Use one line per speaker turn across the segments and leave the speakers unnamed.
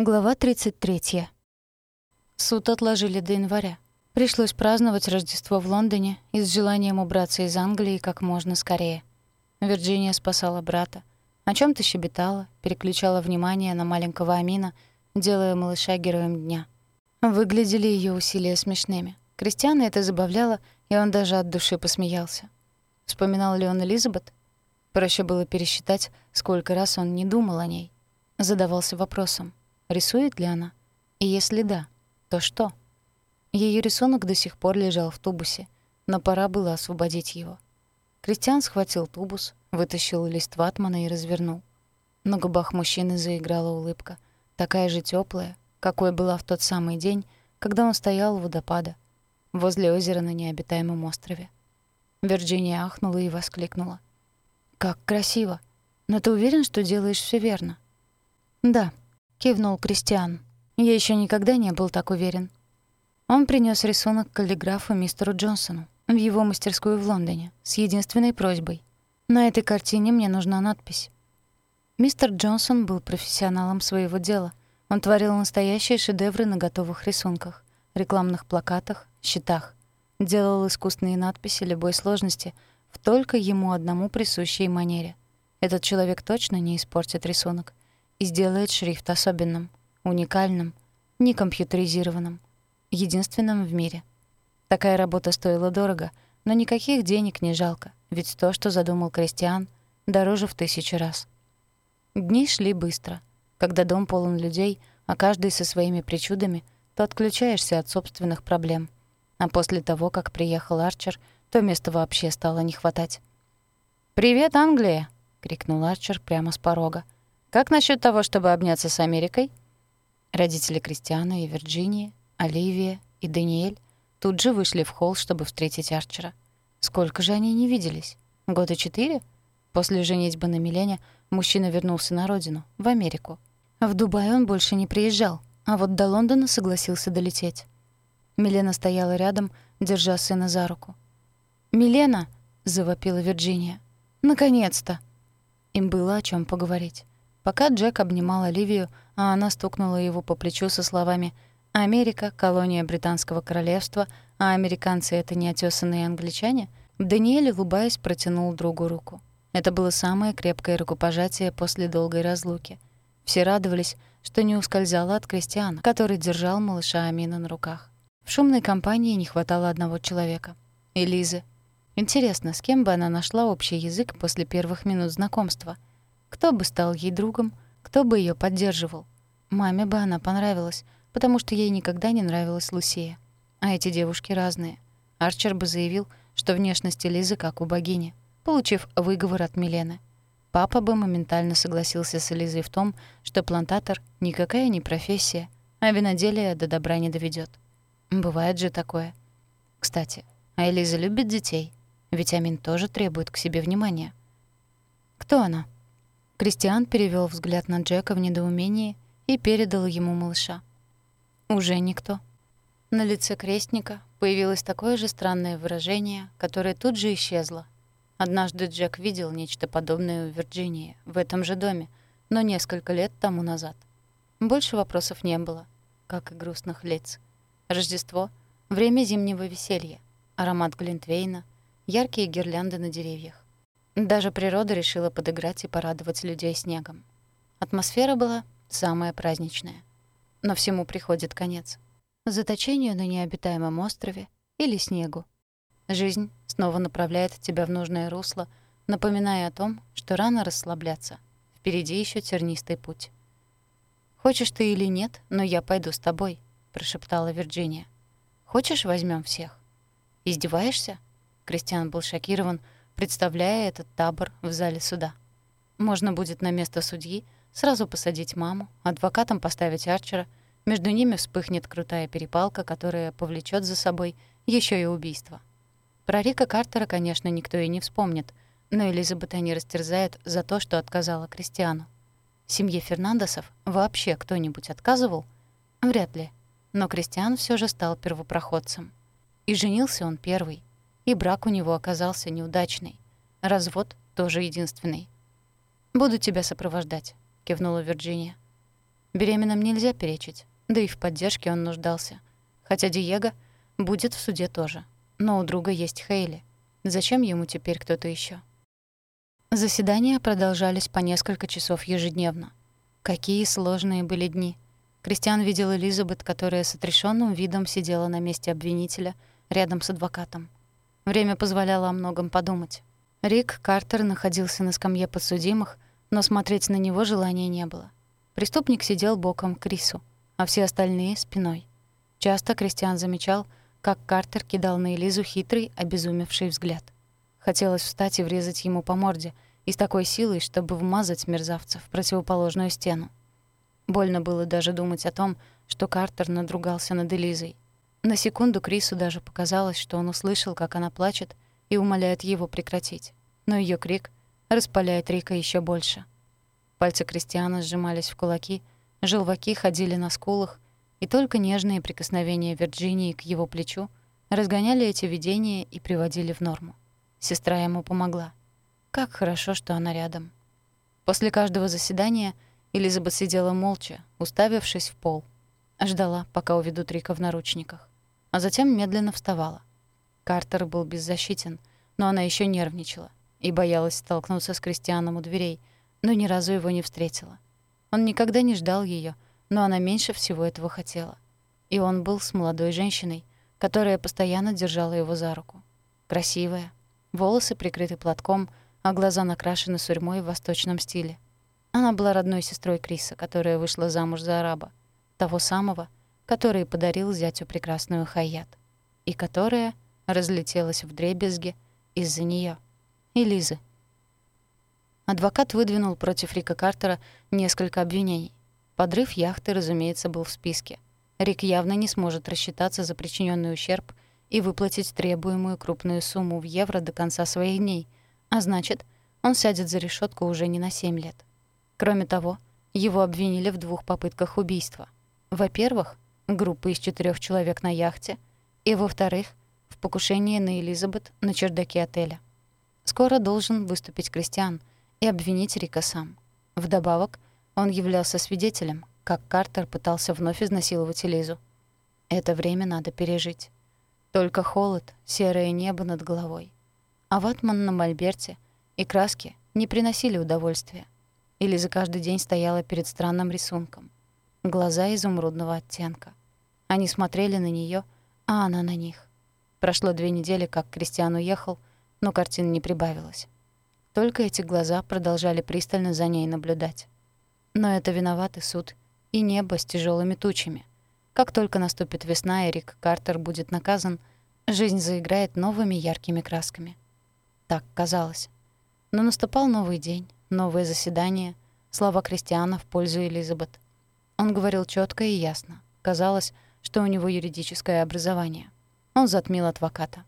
Глава 33. Суд отложили до января. Пришлось праздновать Рождество в Лондоне и с желанием убраться из Англии как можно скорее. Вирджиния спасала брата. О чем то щебетала, переключала внимание на маленького Амина, делая малыша героем дня. Выглядели ее усилия смешными. Кристиана это забавляло, и он даже от души посмеялся. Вспоминал ли он Элизабет? Проще было пересчитать, сколько раз он не думал о ней. Задавался вопросом, Рисует ли она? И если да, то что? Ее рисунок до сих пор лежал в тубусе, но пора было освободить его. Кристиан схватил тубус, вытащил лист ватмана и развернул. На губах мужчины заиграла улыбка, такая же теплая, какой была в тот самый день, когда он стоял у водопада, возле озера на необитаемом острове. Вирджиния ахнула и воскликнула. «Как красиво! Но ты уверен, что делаешь все верно?» «Да», — кивнул Кристиан. «Я еще никогда не был так уверен». Он принес рисунок каллиграфу мистеру Джонсону в его мастерскую в Лондоне с единственной просьбой. «На этой картине мне нужна надпись». Мистер Джонсон был профессионалом своего дела. Он творил настоящие шедевры на готовых рисунках, рекламных плакатах, щитах. Делал искусственные надписи любой сложности в только ему одному присущей манере. Этот человек точно не испортит рисунок и сделает шрифт особенным, уникальным, не компьютеризированным, единственным в мире. Такая работа стоила дорого, но никаких денег не жалко, ведь то, что задумал Кристиан, дороже в тысячу раз. Дни шли быстро. Когда дом полон людей, а каждый со своими причудами, то отключаешься от собственных проблем. А после того, как приехал Арчер, то места вообще стало не хватать. «Привет, Англия!» — крикнул Арчер прямо с порога. Как насчет того, чтобы обняться с Америкой? Родители Кристиана и Вирджинии, Оливия и Даниэль тут же вышли в холл, чтобы встретить Арчера. Сколько же они не виделись? Года четыре? После женитьбы на Милене мужчина вернулся на родину, в Америку. В Дубай он больше не приезжал, а вот до Лондона согласился долететь. Милена стояла рядом, держа сына за руку. «Милена!» — завопила Вирджиния. «Наконец-то!» Им было о чем поговорить. Пока Джек обнимал Оливию, а она стукнула его по плечу со словами «Америка — колония Британского королевства, а американцы — это неотесанные англичане», Даниэль, улыбаясь, протянул другу руку. Это было самое крепкое рукопожатие после долгой разлуки. Все радовались, что не ускользала от Кристиана, который держал малыша Амина на руках. В шумной компании не хватало одного человека — Элизы. Интересно, с кем бы она нашла общий язык после первых минут знакомства — кто бы стал ей другом, кто бы ее поддерживал. Маме бы она понравилась, потому что ей никогда не нравилась Лусия. А эти девушки разные. Арчер бы заявил, что внешность Лизы как у богини, получив выговор от Милены. Папа бы моментально согласился с Элизой в том, что плантатор — никакая не профессия, а виноделие до добра не доведет. Бывает же такое. Кстати, а Элиза любит детей, ведь Амин тоже требует к себе внимания. Кто она? Кристиан перевел взгляд на Джека в недоумении и передал ему малыша. Уже никто. На лице крестника появилось такое же странное выражение, которое тут же исчезло. Однажды Джек видел нечто подобное в Вирджинии, в этом же доме, но несколько лет тому назад. Больше вопросов не было, как и грустных лиц. Рождество — время зимнего веселья, аромат Глинтвейна, яркие гирлянды на деревьях. Даже природа решила подыграть и порадовать людей снегом. Атмосфера была самая праздничная. Но всему приходит конец. Заточению на необитаемом острове или снегу. Жизнь снова направляет тебя в нужное русло, напоминая о том, что рано расслабляться. Впереди еще тернистый путь. «Хочешь ты или нет, но я пойду с тобой», — прошептала Вирджиния. «Хочешь, возьмем всех?» «Издеваешься?» Кристиан был шокирован, — представляя этот табор в зале суда. Можно будет на место судьи сразу посадить маму, адвокатом поставить Арчера, между ними вспыхнет крутая перепалка, которая повлечет за собой еще и убийство. Про Рика Картера, конечно, никто и не вспомнит, но Элизабет они растерзают за то, что отказала Кристиану. Семье Фернандесов вообще кто-нибудь отказывал? Вряд ли. Но Кристиан все же стал первопроходцем. И женился он первый и брак у него оказался неудачный. Развод тоже единственный. «Буду тебя сопровождать», — кивнула Вирджиния. Беременным нельзя перечить, да и в поддержке он нуждался. Хотя Диего будет в суде тоже. Но у друга есть Хейли. Зачем ему теперь кто-то еще? Заседания продолжались по несколько часов ежедневно. Какие сложные были дни. Кристиан видел Элизабет, которая с отрешенным видом сидела на месте обвинителя рядом с адвокатом. Время позволяло о многом подумать. Рик Картер находился на скамье подсудимых, но смотреть на него желания не было. Преступник сидел боком к Крису, а все остальные — спиной. Часто Кристиан замечал, как Картер кидал на Элизу хитрый, обезумевший взгляд. Хотелось встать и врезать ему по морде, и с такой силой, чтобы вмазать мерзавца в противоположную стену. Больно было даже думать о том, что Картер надругался над Элизой. На секунду Крису даже показалось, что он услышал, как она плачет, и умоляет его прекратить. Но ее крик распаляет Рика еще больше. Пальцы Кристиана сжимались в кулаки, желваки ходили на скулах, и только нежные прикосновения Вирджинии к его плечу разгоняли эти видения и приводили в норму. Сестра ему помогла. Как хорошо, что она рядом. После каждого заседания Элизабет сидела молча, уставившись в пол. Ждала, пока уведут Рика в наручниках. А затем медленно вставала. Картер был беззащитен, но она еще нервничала и боялась столкнуться с Кристианом у дверей, но ни разу его не встретила. Он никогда не ждал ее, но она меньше всего этого хотела. И он был с молодой женщиной, которая постоянно держала его за руку. Красивая, волосы прикрыты платком, а глаза накрашены сурьмой в восточном стиле. Она была родной сестрой Криса, которая вышла замуж за араба, того самого, который подарил зятю прекрасную Хаят, и которая разлетелась в дребезги из-за неё, и Лизы. Адвокат выдвинул против Рика Картера несколько обвинений. Подрыв яхты, разумеется, был в списке. Рик явно не сможет рассчитаться за причиненный ущерб и выплатить требуемую крупную сумму в евро до конца своих дней, а значит, он сядет за решетку уже не на 7 лет. Кроме того, его обвинили в двух попытках убийства. Во-первых, группа из четырех человек на яхте, и, во-вторых, в покушении на Элизабет на чердаке отеля. Скоро должен выступить Кристиан и обвинить Рика сам. Вдобавок, он являлся свидетелем, как Картер пытался вновь изнасиловать Элизу. Это время надо пережить. Только холод, серое небо над головой. А ватман на мольберте и краски не приносили удовольствия. Элиза каждый день стояла перед странным рисунком. Глаза изумрудного оттенка. Они смотрели на нее, а она на них. Прошло две недели, как Кристиан уехал, но картин не прибавилось. Только эти глаза продолжали пристально за ней наблюдать. Но это виноватый суд и небо с тяжелыми тучами. Как только наступит весна и Рик Картер будет наказан, жизнь заиграет новыми яркими красками. Так казалось. Но наступал новый день, новое заседание, слова Кристиана в пользу Элизабет. Он говорил четко и ясно. Казалось, что у него юридическое образование. Он затмил адвоката.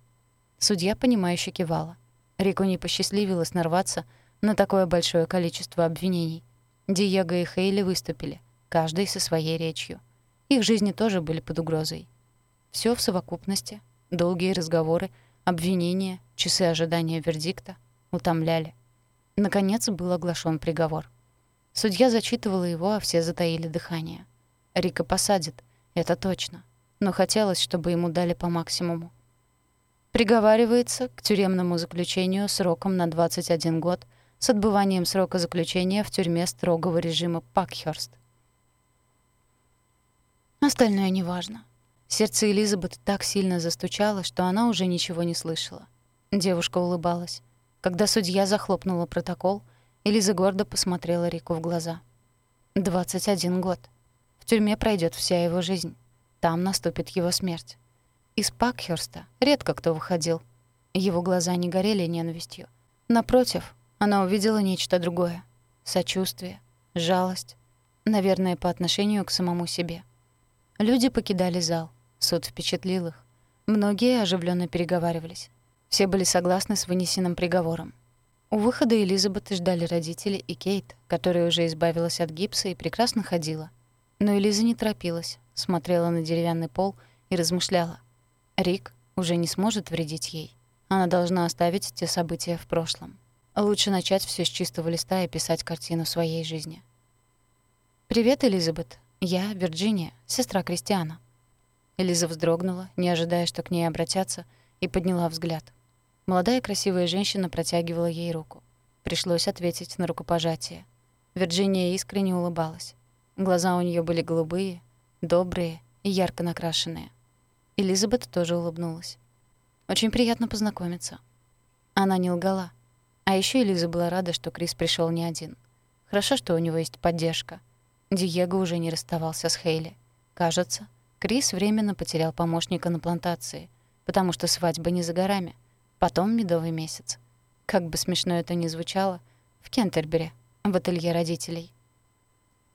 Судья, понимающе кивала. Рику не посчастливилось нарваться на такое большое количество обвинений. Диего и Хейли выступили, каждый со своей речью. Их жизни тоже были под угрозой. Все в совокупности, долгие разговоры, обвинения, часы ожидания вердикта утомляли. Наконец был оглашен приговор. Судья зачитывала его, а все затаили дыхание. Рика посадит, это точно. Но хотелось, чтобы ему дали по максимуму. Приговаривается к тюремному заключению сроком на 21 год — с отбыванием срока заключения в тюрьме строгого режима Пакхёрст. Остальное неважно. Сердце Элизабет так сильно застучало, что она уже ничего не слышала. Девушка улыбалась. Когда судья захлопнула протокол, Элиза гордо посмотрела Рику в глаза. «21 год. Тюрьме пройдет вся его жизнь. Там наступит его смерть. Из Пакхёрста редко кто выходил. Его глаза не горели ненавистью. Напротив, она увидела нечто другое. Сочувствие, жалость. Наверное, по отношению к самому себе. Люди покидали зал. Суд впечатлил их. Многие оживленно переговаривались. Все были согласны с вынесенным приговором. У выхода Элизабет ждали родители и Кейт, которая уже избавилась от гипса и прекрасно ходила. Но Элиза не торопилась, смотрела на деревянный пол и размышляла. Рик уже не сможет вредить ей. Она должна оставить те события в прошлом. Лучше начать все с чистого листа и писать картину своей жизни. «Привет, Элизабет. Я Вирджиния, сестра Кристиана». Элиза вздрогнула, не ожидая, что к ней обратятся, и подняла взгляд. Молодая красивая женщина протягивала ей руку. Пришлось ответить на рукопожатие. Вирджиния искренне улыбалась. Глаза у нее были голубые, добрые и ярко накрашенные. Элизабет тоже улыбнулась. «Очень приятно познакомиться». Она не лгала. А еще Элиза была рада, что Крис пришел не один. Хорошо, что у него есть поддержка. Диего уже не расставался с Хейли. Кажется, Крис временно потерял помощника на плантации, потому что свадьба не за горами. Потом медовый месяц. Как бы смешно это ни звучало, в Кентербери, в ателье родителей.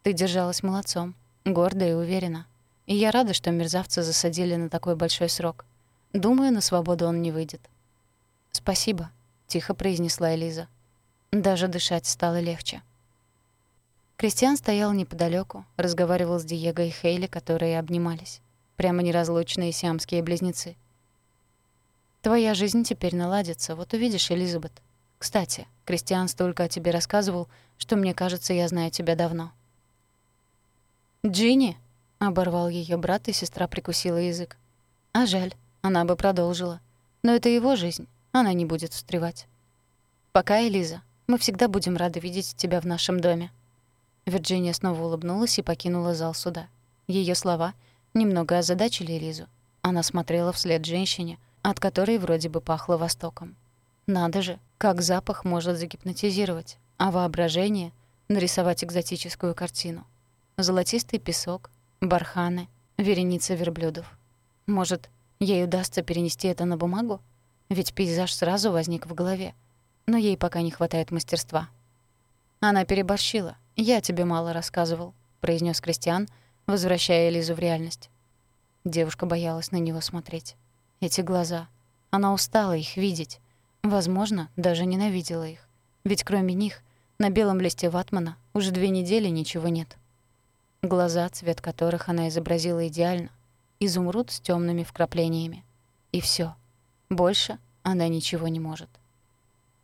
Ты держалась молодцом, гордо и уверенно. И я рада, что мерзавца засадили на такой большой срок. Думаю, на свободу он не выйдет. «Спасибо», — тихо произнесла Элиза. Даже дышать стало легче. Кристиан стоял неподалеку, разговаривал с Диего и Хейли, которые обнимались. Прямо неразлучные сиамские близнецы. «Твоя жизнь теперь наладится, вот увидишь, Элизабет. Кстати, Кристиан столько о тебе рассказывал, что мне кажется, я знаю тебя давно». «Джинни!» — оборвал ее брат, и сестра прикусила язык. «А жаль, она бы продолжила. Но это его жизнь, она не будет встревать. Пока, Элиза, мы всегда будем рады видеть тебя в нашем доме». Вирджиния снова улыбнулась и покинула зал суда. Ее слова немного озадачили Лизу. Она смотрела вслед женщине, от которой вроде бы пахло Востоком. Надо же, как запах может загипнотизировать, а воображение — нарисовать экзотическую картину. Золотистый песок, барханы, вереница верблюдов. Может, ей удастся перенести это на бумагу? Ведь пейзаж сразу возник в голове. Но ей пока не хватает мастерства. Она переборщила. «Я тебе мало рассказывал», — произнес Кристиан, возвращая Элизу в реальность. Девушка боялась на него смотреть. Эти глаза. Она устала их видеть. Возможно, даже ненавидела их. Ведь кроме них, на белом листе ватмана уже две недели ничего нет. Глаза, цвет которых она изобразила идеально. Изумруд с темными вкраплениями. И все. Больше она ничего не может.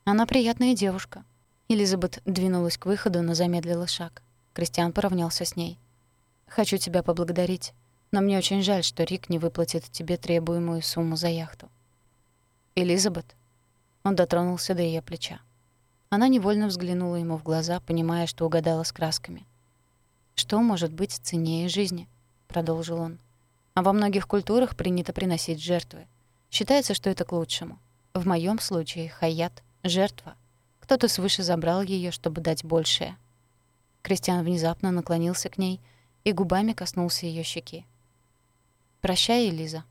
Она приятная девушка, Элизабет двинулась к выходу, но замедлила шаг. Кристиан поравнялся с ней. «Хочу тебя поблагодарить, но мне очень жаль, что Рик не выплатит тебе требуемую сумму за яхту». «Элизабет?» Он дотронулся до ее плеча. Она невольно взглянула ему в глаза, понимая, что угадала с красками. «Что может быть ценнее жизни?» — продолжил он. «А во многих культурах принято приносить жертвы. Считается, что это к лучшему. В моем случае хаят — жертва, кто-то свыше забрал ее, чтобы дать большее. Кристиан внезапно наклонился к ней и губами коснулся ее щеки. «Прощай, Элиза».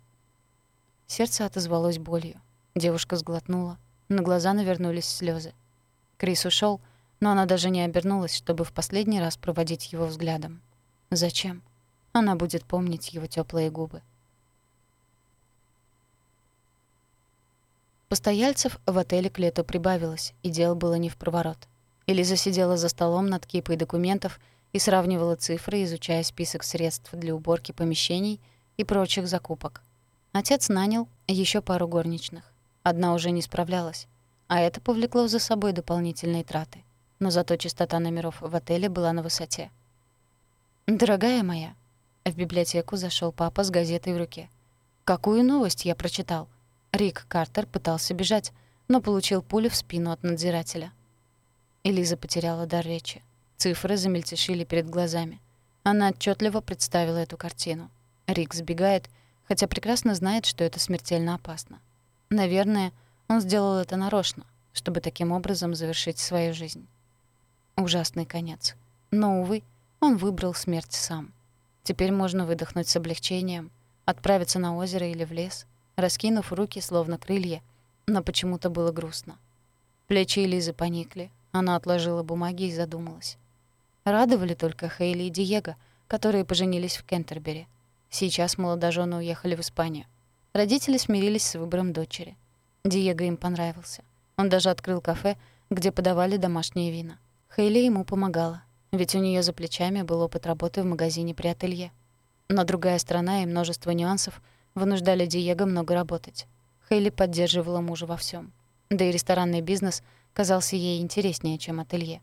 Сердце отозвалось болью. Девушка сглотнула. На глаза навернулись слезы. Крис ушел, но она даже не обернулась, чтобы в последний раз проводить его взглядом. Зачем? Она будет помнить его теплые губы. Постояльцев в отеле к лету прибавилось, и дел было не в проворот. Элиза сидела за столом над кипой документов и сравнивала цифры, изучая список средств для уборки помещений и прочих закупок. Отец нанял еще пару горничных. Одна уже не справлялась, а это повлекло за собой дополнительные траты. Но зато частота номеров в отеле была на высоте. «Дорогая моя», — в библиотеку зашел папа с газетой в руке. «Какую новость я прочитал?» Рик Картер пытался бежать, но получил пулю в спину от надзирателя. Элиза потеряла дар речи. Цифры замельтешили перед глазами. Она отчетливо представила эту картину. Рик сбегает, хотя прекрасно знает, что это смертельно опасно. Наверное, он сделал это нарочно, чтобы таким образом завершить свою жизнь. Ужасный конец. Но, увы, он выбрал смерть сам. Теперь можно выдохнуть с облегчением, отправиться на озеро или в лес, раскинув руки, словно крылья, но почему-то было грустно. Плечи Элизы поникли, она отложила бумаги и задумалась. Радовали только Хейли и Диего, которые поженились в Кентербери. Сейчас молодожены уехали в Испанию. Родители смирились с выбором дочери. Диего им понравился. Он даже открыл кафе, где подавали домашние вина. Хейли ему помогала, ведь у нее за плечами был опыт работы в магазине при ателье. Но другая сторона и множество нюансов вынуждали Диего много работать. Хейли поддерживала мужа во всем, Да и ресторанный бизнес казался ей интереснее, чем ателье.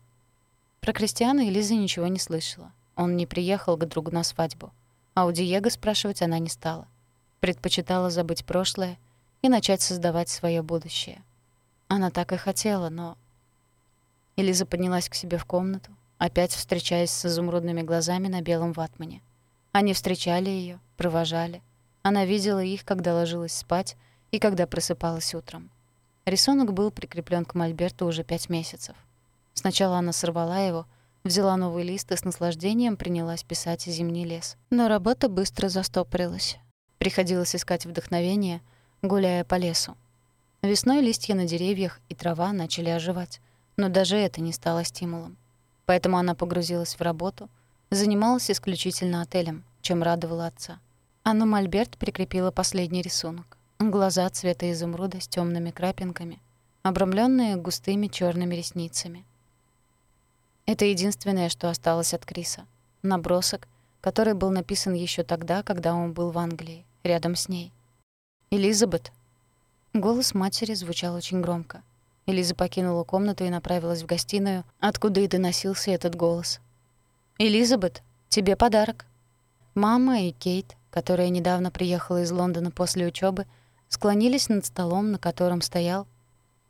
Про Кристиана Элиза ничего не слышала. он не приехал к другу на свадьбу. А у Диего спрашивать она не стала. Предпочитала забыть прошлое и начать создавать свое будущее. Она так и хотела, но... Элиза поднялась к себе в комнату, опять встречаясь с изумрудными глазами на белом ватмане. Они встречали ее, провожали. Она видела их, когда ложилась спать и когда просыпалась утром. Рисунок был прикреплен к мольберту уже пять месяцев. Сначала она сорвала его, взяла новый лист и с наслаждением принялась писать «Зимний лес». Но работа быстро застопорилась. Приходилось искать вдохновение, гуляя по лесу. Весной листья на деревьях и трава начали оживать, но даже это не стало стимулом. Поэтому она погрузилась в работу, занималась исключительно отелем, чем радовала отца. А на мольберт прикрепила последний рисунок. Глаза цвета изумруда с темными крапинками, обрамленные густыми черными ресницами. Это единственное, что осталось от Криса. Набросок, который был написан еще тогда, когда он был в Англии, рядом с ней. «Элизабет!» Голос матери звучал очень громко. Элиза покинула комнату и направилась в гостиную, откуда и доносился этот голос. «Элизабет, тебе подарок!» Мама и Кейт, которая недавно приехала из Лондона после учебы, склонились над столом, на котором стоял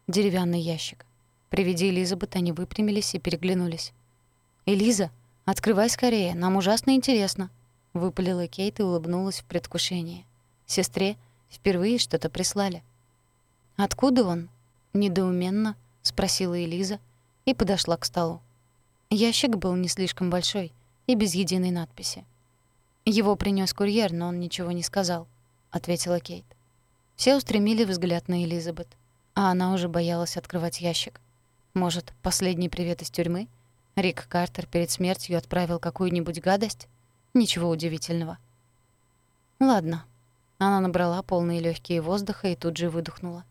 деревянный ящик. При виде Элизабет они выпрямились и переглянулись. «Элиза, открывай скорее, нам ужасно интересно», — выпалила Кейт и улыбнулась в предвкушении. Сестре впервые что-то прислали. «Откуда он?» — недоуменно спросила Элиза и подошла к столу. Ящик был не слишком большой и без единой надписи. «Его принес курьер, но он ничего не сказал», — ответила Кейт. Все устремили взгляд на Элизабет, а она уже боялась открывать ящик. Может, последний привет из тюрьмы? Рик Картер перед смертью отправил какую-нибудь гадость? Ничего удивительного. Ладно. Она набрала полные легкие воздуха и тут же выдохнула.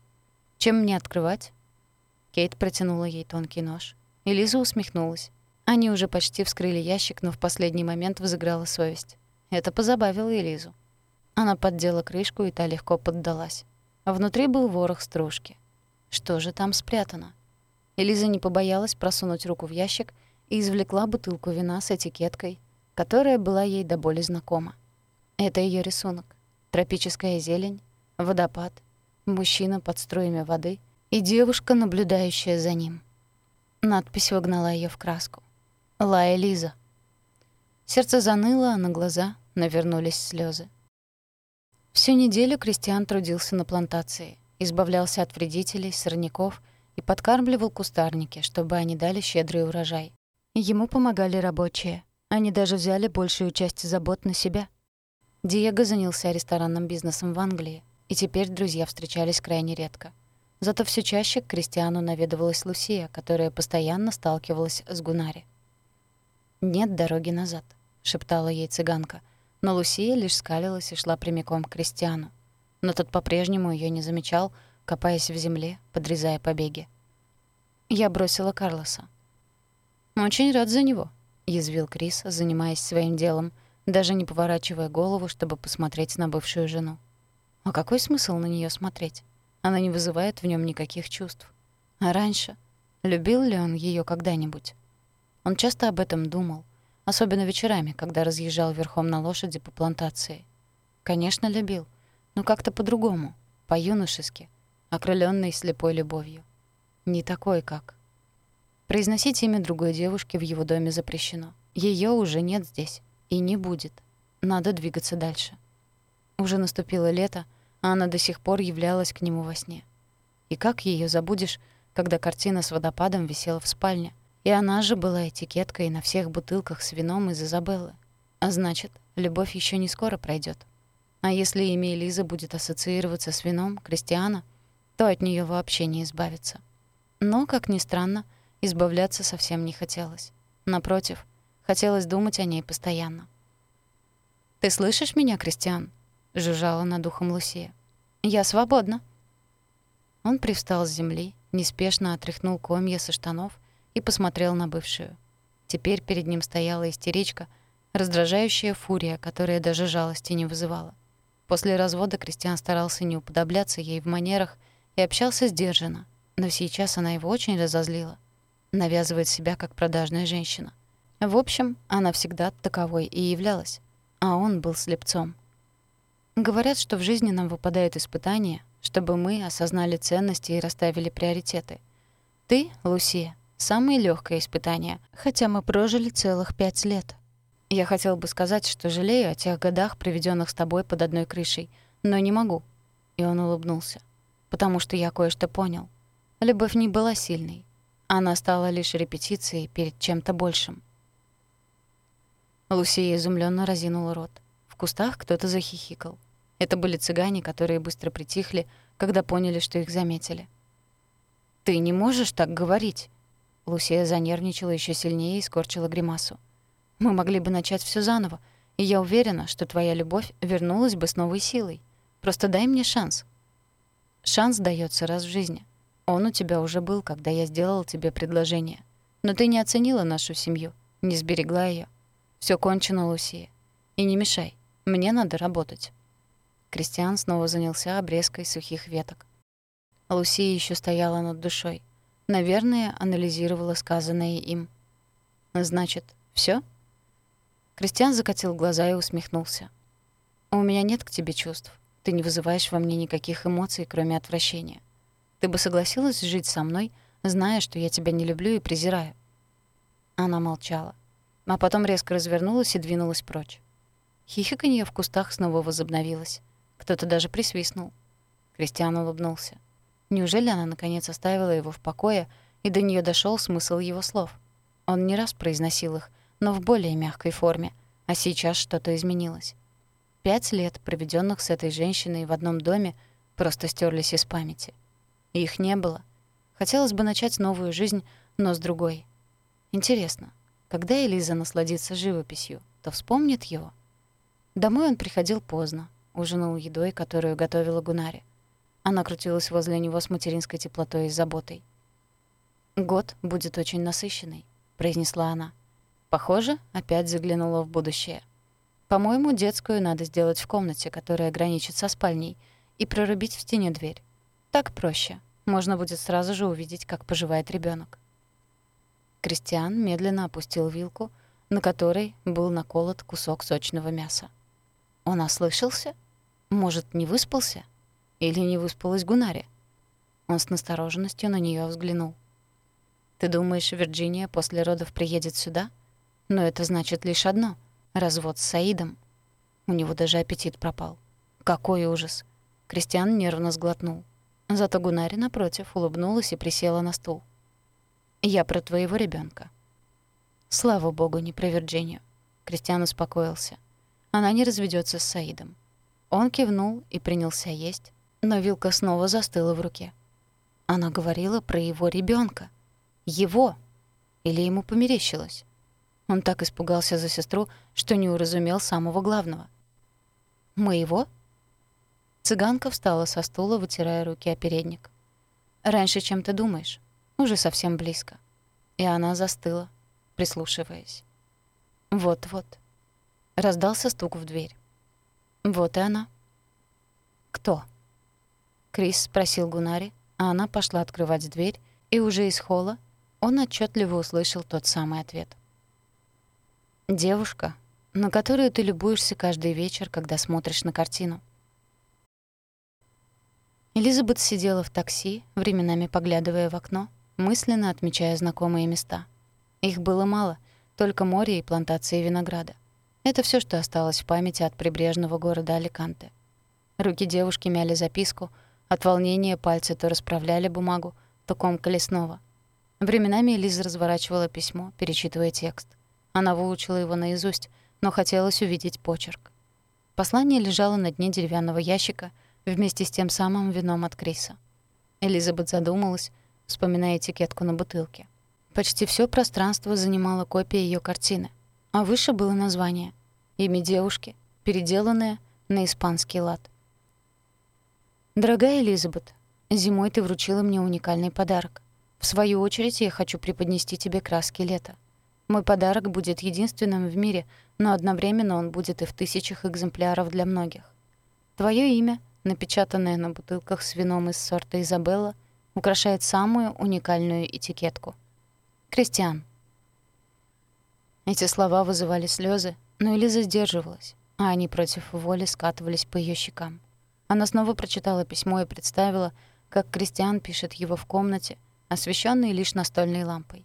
Чем мне открывать? Кейт протянула ей тонкий нож. Элиза усмехнулась. Они уже почти вскрыли ящик, но в последний момент взыграла совесть. Это позабавило Элизу. Она поддела крышку, и та легко поддалась. Внутри был ворох стружки. Что же там спрятано? Элиза не побоялась просунуть руку в ящик и извлекла бутылку вина с этикеткой, которая была ей до боли знакома. Это ее рисунок. Тропическая зелень, водопад, мужчина под струями воды и девушка, наблюдающая за ним. Надпись вогнала ее в краску. «Ла Элиза». Сердце заныло, а на глаза навернулись слезы. Всю неделю Кристиан трудился на плантации, избавлялся от вредителей, сорняков и подкармливал кустарники, чтобы они дали щедрый урожай. Ему помогали рабочие. Они даже взяли большую часть забот на себя. Диего занялся ресторанным бизнесом в Англии, и теперь друзья встречались крайне редко. Зато все чаще к Кристиану наведывалась Лусия, которая постоянно сталкивалась с Гунари. «Нет дороги назад», — шептала ей цыганка, но Лусия лишь скалилась и шла прямиком к Кристиану. Но тот по-прежнему ее не замечал, копаясь в земле, подрезая побеги. Я бросила Карлоса. «Очень рад за него», — язвил Крис, занимаясь своим делом, даже не поворачивая голову, чтобы посмотреть на бывшую жену. А какой смысл на нее смотреть? Она не вызывает в нем никаких чувств. А раньше? Любил ли он ее когда-нибудь? Он часто об этом думал, особенно вечерами, когда разъезжал верхом на лошади по плантации. Конечно, любил, но как-то по-другому, по-юношески, окрылённый слепой любовью. Не такой, как... Произносить имя другой девушки в его доме запрещено. Ее уже нет здесь и не будет. Надо двигаться дальше. Уже наступило лето, а она до сих пор являлась к нему во сне. И как ее забудешь, когда картина с водопадом висела в спальне, и она же была этикеткой на всех бутылках с вином из Изабеллы. А значит, любовь еще не скоро пройдет. А если имя Элизы будет ассоциироваться с вином Кристиана, то от нее вообще не избавиться. Но, как ни странно, избавляться совсем не хотелось. Напротив, хотелось думать о ней постоянно. «Ты слышишь меня, Кристиан?» — жужжала над ухом Лусия. «Я свободна». Он привстал с земли, неспешно отряхнул комья со штанов и посмотрел на бывшую. Теперь перед ним стояла истеричка, раздражающая фурия, которая даже жалости не вызывала. После развода Кристиан старался не уподобляться ей в манерах и общался сдержанно, но сейчас она его очень разозлила. Навязывает себя как продажная женщина. В общем, она всегда таковой и являлась, а он был слепцом. Говорят, что в жизни нам выпадают испытания, чтобы мы осознали ценности и расставили приоритеты. Ты, Лусия, самое легкое испытание, хотя мы прожили целых пять лет. Я хотел бы сказать, что жалею о тех годах, проведенных с тобой под одной крышей, но не могу. И он улыбнулся. Потому что я кое-что понял. Любовь не была сильной. Она стала лишь репетицией перед чем-то большим. Лусия изумленно разинула рот. В кустах кто-то захихикал. Это были цыгане, которые быстро притихли, когда поняли, что их заметили. «Ты не можешь так говорить!» Лусия занервничала еще сильнее и скорчила гримасу. «Мы могли бы начать все заново, и я уверена, что твоя любовь вернулась бы с новой силой. Просто дай мне шанс». «Шанс дается раз в жизни. Он у тебя уже был, когда я сделал тебе предложение. Но ты не оценила нашу семью, не сберегла ее. Все кончено, Лусия. И не мешай, мне надо работать». Кристиан снова занялся обрезкой сухих веток. Лусия еще стояла над душой. Наверное, анализировала сказанное им. «Значит, все? Кристиан закатил глаза и усмехнулся. «У меня нет к тебе чувств. Ты не вызываешь во мне никаких эмоций, кроме отвращения. Ты бы согласилась жить со мной, зная, что я тебя не люблю и презираю?» Она молчала, а потом резко развернулась и двинулась прочь. Хихиканье в кустах снова возобновилось. Кто-то даже присвистнул. Кристиан улыбнулся. Неужели она наконец оставила его в покое, и до нее дошел смысл его слов? Он не раз произносил их, но в более мягкой форме, а сейчас что-то изменилось. Пять лет, проведенных с этой женщиной в одном доме, просто стерлись из памяти. Их не было. Хотелось бы начать новую жизнь, но с другой. Интересно, когда Элиза насладится живописью, то вспомнит его? Домой он приходил поздно, ужинал едой, которую готовила Гунари. Она крутилась возле него с материнской теплотой и заботой. «Год будет очень насыщенный», — произнесла она. Похоже, опять заглянула в будущее. «По-моему, детскую надо сделать в комнате, которая граничит со спальней, и прорубить в стене дверь. Так проще. Можно будет сразу же увидеть, как поживает ребенок. Кристиан медленно опустил вилку, на которой был наколот кусок сочного мяса. Он ослышался? Может, не выспался? Или не выспалась Гунари? Он с настороженностью на нее взглянул. «Ты думаешь, Вирджиния после родов приедет сюда? Но это значит лишь одно — развод с Саидом». У него даже аппетит пропал. Какой ужас! Кристиан нервно сглотнул. Зато Гунари, напротив, улыбнулась и присела на стул. «Я про твоего ребенка. Слава богу, не про Вирджинию. Кристиан успокоился. Она не разведется с Саидом. Он кивнул и принялся есть, но вилка снова застыла в руке. Она говорила про его ребенка. Его! Или ему померещилось? Он так испугался за сестру, что не уразумел самого главного. «Моего?» Цыганка встала со стула, вытирая руки о передник. «Раньше, чем ты думаешь. Уже совсем близко». И она застыла, прислушиваясь. «Вот-вот». Раздался стук в дверь. «Вот и она». «Кто?» Крис спросил Гунари, а она пошла открывать дверь, и уже из холла он отчетливо услышал тот самый ответ. «Девушка, на которую ты любуешься каждый вечер, когда смотришь на картину». Элизабет сидела в такси, временами поглядывая в окно, мысленно отмечая знакомые места. Их было мало, только море и плантации винограда. Это все, что осталось в памяти от прибрежного города Аликанте. Руки девушки мяли записку, от волнения пальцы то расправляли бумагу, то комкали снова. Временами Элиза разворачивала письмо, перечитывая текст. Она выучила его наизусть, но хотелось увидеть почерк. Послание лежало на дне деревянного ящика — вместе с тем самым вином от Криса. Элизабет задумалась, вспоминая этикетку на бутылке. Почти все пространство занимала копия ее картины, а выше было название «Имя девушки», переделанное на испанский лад. «Дорогая Элизабет, зимой ты вручила мне уникальный подарок. В свою очередь я хочу преподнести тебе краски лета. Мой подарок будет единственным в мире, но одновременно он будет и в тысячах экземпляров для многих. Твое имя напечатанная на бутылках с вином из сорта Изабелла, украшает самую уникальную этикетку. Кристиан. Эти слова вызывали слезы, но Элиза сдерживалась, а они против воли скатывались по ее щекам. Она снова прочитала письмо и представила, как Кристиан пишет его в комнате, освещенной лишь настольной лампой.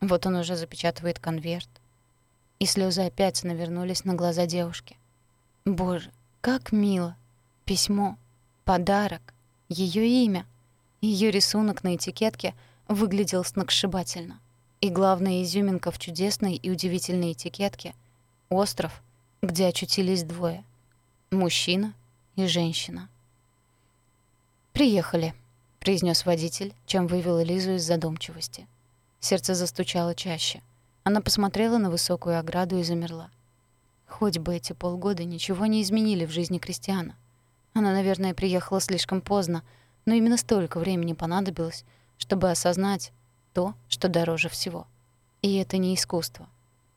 Вот он уже запечатывает конверт. И слезы опять навернулись на глаза девушки. Боже, как мило! Письмо, подарок, ее имя. Ее рисунок на этикетке выглядел сногсшибательно. И главная изюминка в чудесной и удивительной этикетке — остров, где очутились двое — мужчина и женщина. «Приехали», — произнес водитель, чем вывел Элизу из задумчивости. Сердце застучало чаще. Она посмотрела на высокую ограду и замерла. Хоть бы эти полгода ничего не изменили в жизни Кристиана. Она, наверное, приехала слишком поздно, но именно столько времени понадобилось, чтобы осознать то, что дороже всего. И это не искусство.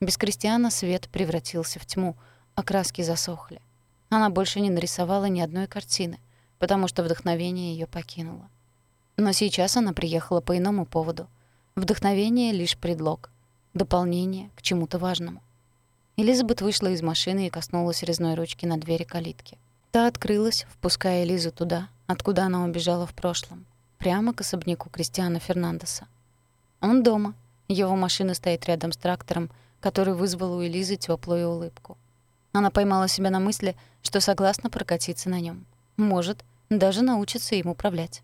Без Кристиана свет превратился в тьму, а краски засохли. Она больше не нарисовала ни одной картины, потому что вдохновение ее покинуло. Но сейчас она приехала по иному поводу. Вдохновение — лишь предлог, дополнение к чему-то важному. Элизабет вышла из машины и коснулась резной ручки на двери калитки. Та открылась, впуская Элизу туда, откуда она убежала в прошлом, прямо к особняку Кристиана Фернандеса. Он дома. Его машина стоит рядом с трактором, который вызвал у Элизы теплую улыбку. Она поймала себя на мысли, что согласна прокатиться на нем. Может, даже научится им управлять.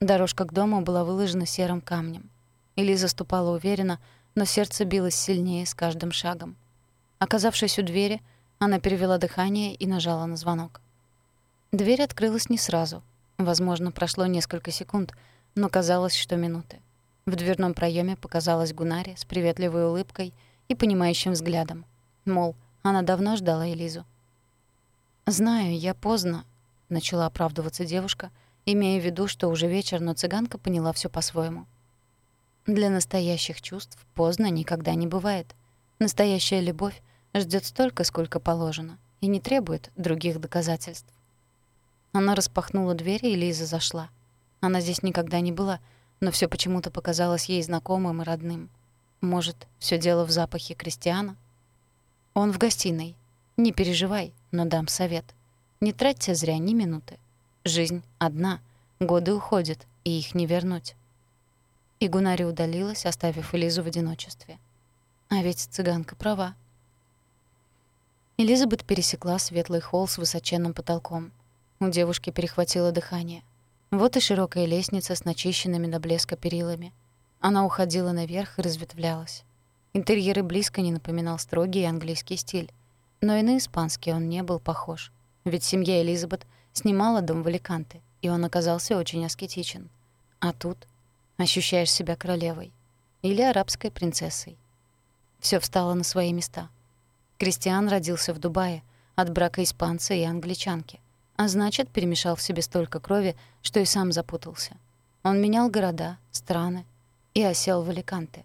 Дорожка к дому была выложена серым камнем. Элиза ступала уверенно, но сердце билось сильнее с каждым шагом. Оказавшись у двери, она перевела дыхание и нажала на звонок. Дверь открылась не сразу. Возможно, прошло несколько секунд, но казалось, что минуты. В дверном проеме показалась Гунари с приветливой улыбкой и понимающим взглядом. Мол, она давно ждала Элизу. «Знаю, я поздно», — начала оправдываться девушка, имея в виду, что уже вечер, но цыганка поняла все по-своему. Для настоящих чувств поздно никогда не бывает. Настоящая любовь ждет столько, сколько положено, и не требует других доказательств. Она распахнула дверь, и Лиза зашла. Она здесь никогда не была, но все почему-то показалось ей знакомым и родным. Может, все дело в запахе Кристиана? Он в гостиной. Не переживай, но дам совет. Не тратьте зря ни минуты. Жизнь одна, годы уходят, и их не вернуть. И Гунари удалилась, оставив Элизу в одиночестве. А ведь цыганка права. Элизабет пересекла светлый холл с высоченным потолком. У девушки перехватило дыхание. Вот и широкая лестница с начищенными до блеска перилами. Она уходила наверх и разветвлялась. Интерьер и близко не напоминал строгий английский стиль. Но и на испанский он не был похож. Ведь семья Элизабет снимала дом в Аликанте, и он оказался очень аскетичен. А тут ощущаешь себя королевой или арабской принцессой. Все встало на свои места. Кристиан родился в Дубае от брака испанца и англичанки, а значит, перемешал в себе столько крови, что и сам запутался. Он менял города, страны и осел в Аликанте.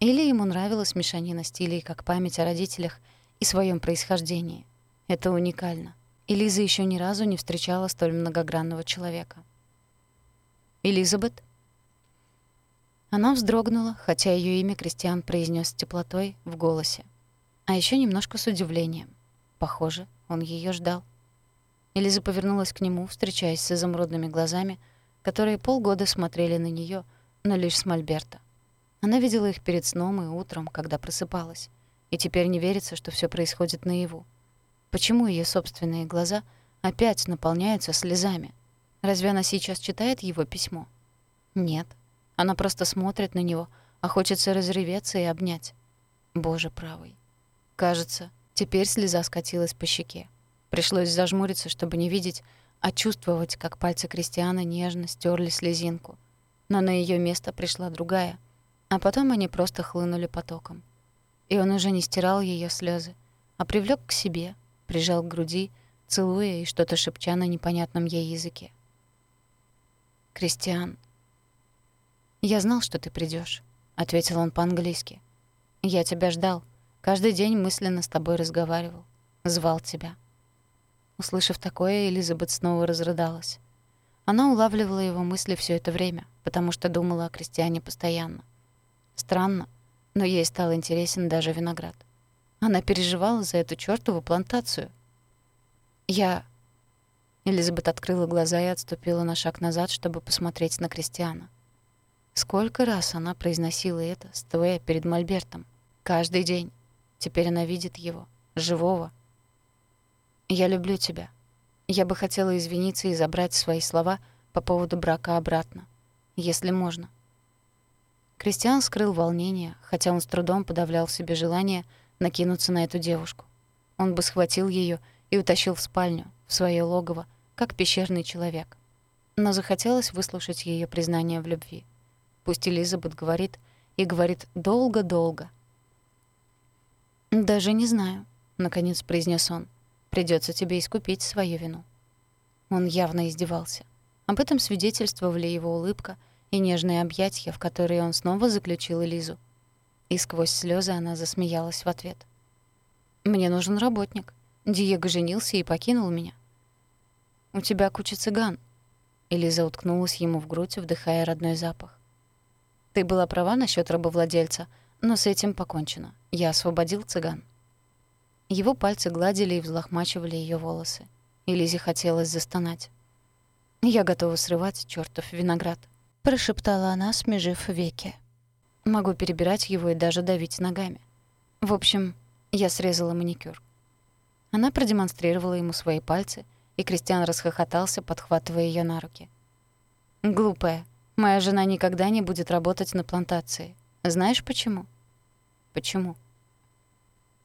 Или ему нравилась мешанина стилей, как память о родителях и своем происхождении. Это уникально. И Лиза еще ни разу не встречала столь многогранного человека. «Элизабет?» Она вздрогнула, хотя ее имя Кристиан произнес с теплотой в голосе. А еще немножко с удивлением. Похоже, он ее ждал. Элиза повернулась к нему, встречаясь с изумрудными глазами, которые полгода смотрели на нее, но лишь с мольберта. Она видела их перед сном и утром, когда просыпалась. И теперь не верится, что все происходит наяву. Почему ее собственные глаза опять наполняются слезами? Разве она сейчас читает его письмо? Нет. Она просто смотрит на него, а хочется разреветься и обнять. Боже правый. Кажется, теперь слеза скатилась по щеке. Пришлось зажмуриться, чтобы не видеть, а чувствовать, как пальцы Кристиана нежно стерли слезинку. Но на ее место пришла другая — а потом они просто хлынули потоком. И он уже не стирал ее слезы, а привлек к себе, прижал к груди, целуя и что-то шепча на непонятном ей языке. «Кристиан, я знал, что ты придешь, ответил он по-английски. «Я тебя ждал. Каждый день мысленно с тобой разговаривал. Звал тебя». Услышав такое, Элизабет снова разрыдалась. Она улавливала его мысли все это время, потому что думала о Кристиане постоянно. Странно, но ей стал интересен даже виноград. Она переживала за эту чёртову плантацию. «Я...» Элизабет открыла глаза и отступила на шаг назад, чтобы посмотреть на Кристиана. Сколько раз она произносила это, стоя перед Мольбертом. Каждый день. Теперь она видит его, живого. «Я люблю тебя. Я бы хотела извиниться и забрать свои слова по поводу брака обратно. Если можно». Кристиан скрыл волнение, хотя он с трудом подавлял в себе желание накинуться на эту девушку. Он бы схватил ее и утащил в спальню, в свое логово, как пещерный человек. Но захотелось выслушать ее признание в любви. Пусть Элизабет говорит, и говорит долго-долго. «Даже не знаю», — наконец произнес он. Придется тебе искупить свою вину». Он явно издевался. Об этом свидетельствовали его улыбка и нежные объятия, в которые он снова заключил Элизу. И сквозь слезы она засмеялась в ответ. «Мне нужен работник. Диего женился и покинул меня. «У тебя куча цыган». Элиза уткнулась ему в грудь, вдыхая родной запах. «Ты была права насчет рабовладельца, но с этим покончено. Я освободил цыган». Его пальцы гладили и взлохмачивали ее волосы. И Лизе хотелось застонать. «Я готова срывать чертов виноград», — прошептала она, смежив веки. «Могу перебирать его и даже давить ногами. В общем, я срезала маникюр». Она продемонстрировала ему свои пальцы — и Кристиан расхохотался, подхватывая ее на руки. «Глупая. Моя жена никогда не будет работать на плантации. Знаешь почему?» «Почему?»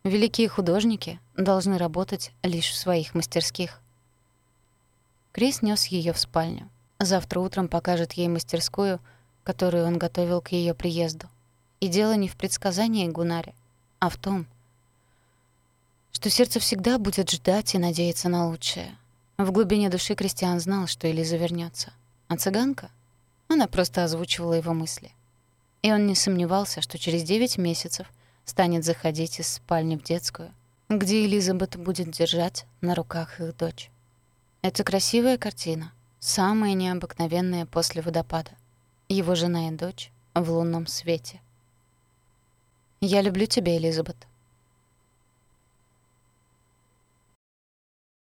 «Великие художники должны работать лишь в своих мастерских». Крис нес ее в спальню. Завтра утром покажет ей мастерскую, которую он готовил к ее приезду. И дело не в предсказании Гунаре, а в том, что сердце всегда будет ждать и надеяться на лучшее. В глубине души Кристиан знал, что Элиза вернется, А цыганка? Она просто озвучивала его мысли. И он не сомневался, что через девять месяцев станет заходить из спальни в детскую, где Элизабет будет держать на руках их дочь. Это красивая картина, самая необыкновенная после водопада. Его жена и дочь в лунном свете. «Я люблю тебя, Элизабет»,